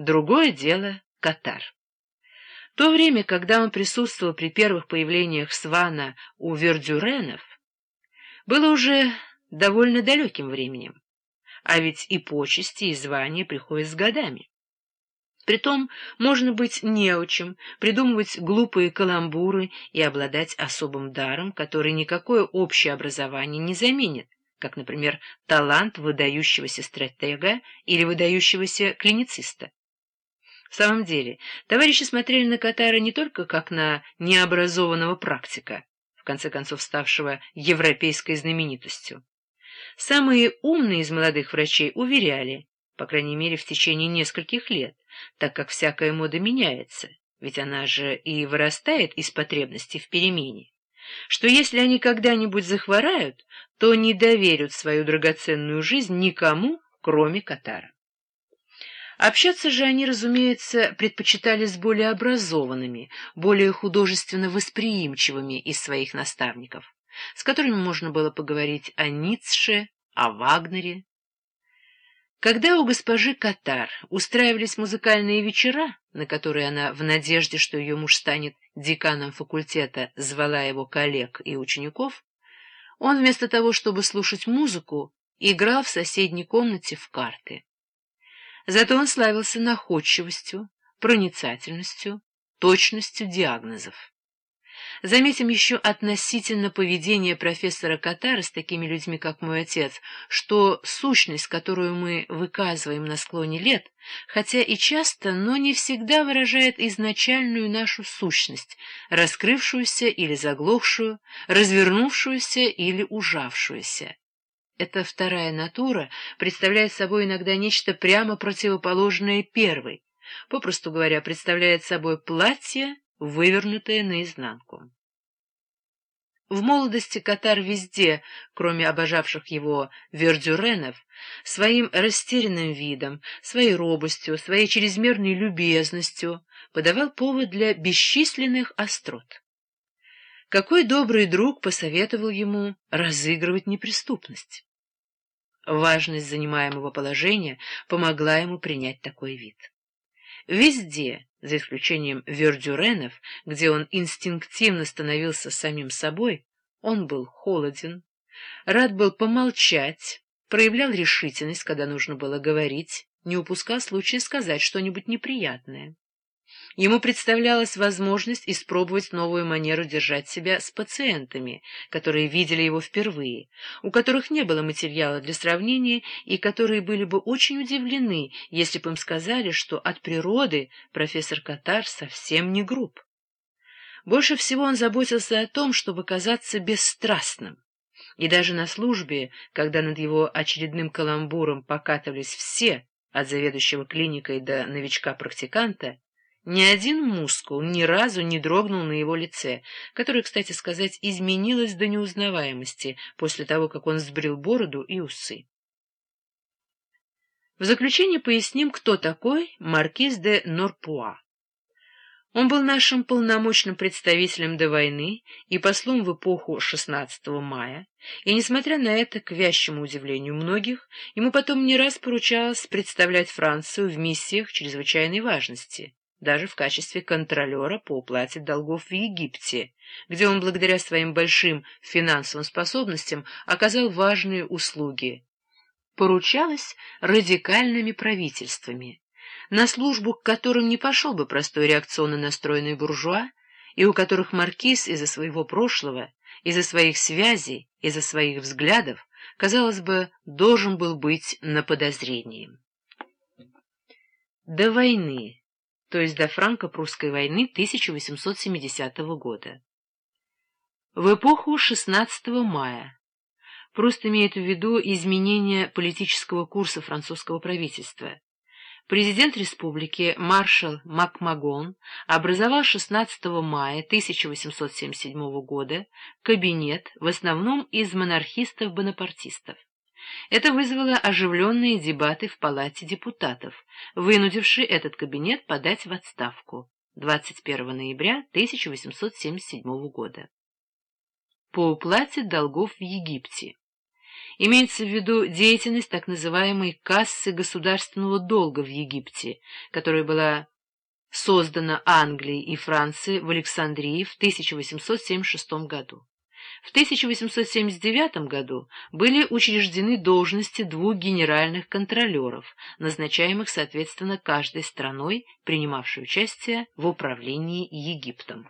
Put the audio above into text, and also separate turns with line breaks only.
Другое дело — Катар. То время, когда он присутствовал при первых появлениях Свана у Вердюренов, было уже довольно далеким временем, а ведь и почести, и звания приходят с годами. Притом можно быть неучим, придумывать глупые каламбуры и обладать особым даром, который никакое общее образование не заменит, как, например, талант выдающегося стратега или выдающегося клинициста. В самом деле, товарищи смотрели на Катара не только как на необразованного практика, в конце концов ставшего европейской знаменитостью. Самые умные из молодых врачей уверяли, по крайней мере в течение нескольких лет, так как всякая мода меняется, ведь она же и вырастает из потребности в перемене, что если они когда-нибудь захворают, то не доверят свою драгоценную жизнь никому, кроме Катара. Общаться же они, разумеется, предпочитали с более образованными, более художественно восприимчивыми из своих наставников, с которыми можно было поговорить о Ницше, о Вагнере, когда у госпожи Катар устраивались музыкальные вечера, на которые она, в надежде, что ее муж станет деканом факультета, звала его коллег и учеников, он вместо того, чтобы слушать музыку, играл в соседней комнате в карты. Зато он славился находчивостью, проницательностью, точностью диагнозов. Заметим еще относительно поведения профессора Катара с такими людьми, как мой отец, что сущность, которую мы выказываем на склоне лет, хотя и часто, но не всегда выражает изначальную нашу сущность, раскрывшуюся или заглохшую, развернувшуюся или ужавшуюся. Эта вторая натура представляет собой иногда нечто прямо противоположное первой, попросту говоря, представляет собой платье, вывернутое наизнанку. В молодости Катар везде, кроме обожавших его вердюренов, своим растерянным видом, своей робостью, своей чрезмерной любезностью подавал повод для бесчисленных острот. Какой добрый друг посоветовал ему разыгрывать неприступность? Важность занимаемого положения помогла ему принять такой вид. Везде, за исключением Вердюренов, где он инстинктивно становился самим собой, он был холоден, рад был помолчать, проявлял решительность, когда нужно было говорить, не упускал случая сказать что-нибудь неприятное. Ему представлялась возможность испробовать новую манеру держать себя с пациентами, которые видели его впервые, у которых не было материала для сравнения и которые были бы очень удивлены, если бы им сказали, что от природы профессор Катар совсем не груб. Больше всего он заботился о том, чтобы казаться бесстрастным. И даже на службе, когда над его очередным каламбуром покатывались все, от заведующего клиникой до новичка-практиканта, ни один мускул ни разу не дрогнул на его лице, которое, кстати сказать, изменилось до неузнаваемости после того, как он сбрил бороду и усы. В заключение поясним, кто такой маркиз де Норпуа. Он был нашим полномочным представителем до войны и послом в эпоху 16 мая, и, несмотря на это, к вящему удивлению многих, ему потом не раз поручалось представлять Францию в миссиях чрезвычайной важности даже в качестве контролера по уплате долгов в Египте, где он благодаря своим большим финансовым способностям оказал важные услуги. Поручалось радикальными правительствами, на службу к которым не пошел бы простой реакционно настроенный буржуа, и у которых маркиз из-за своего прошлого, из-за своих связей, из-за своих взглядов, казалось бы, должен был быть на подозрении. До войны то есть до франко-прусской войны 1870 года. В эпоху 16 мая Пруст имеет в виду изменение политического курса французского правительства. Президент республики маршал Макмагон образовал 16 мая 1877 года кабинет в основном из монархистов-бонапартистов. Это вызвало оживленные дебаты в Палате депутатов, вынудившие этот кабинет подать в отставку 21 ноября 1877 года. По уплате долгов в Египте. Имеется в виду деятельность так называемой «кассы государственного долга» в Египте, которая была создана Англией и Францией в Александрии в 1876 году. В 1879 году были учреждены должности двух генеральных контролеров, назначаемых соответственно каждой страной, принимавшей участие в управлении Египтом.